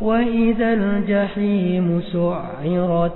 وإذا الجحيم سعرت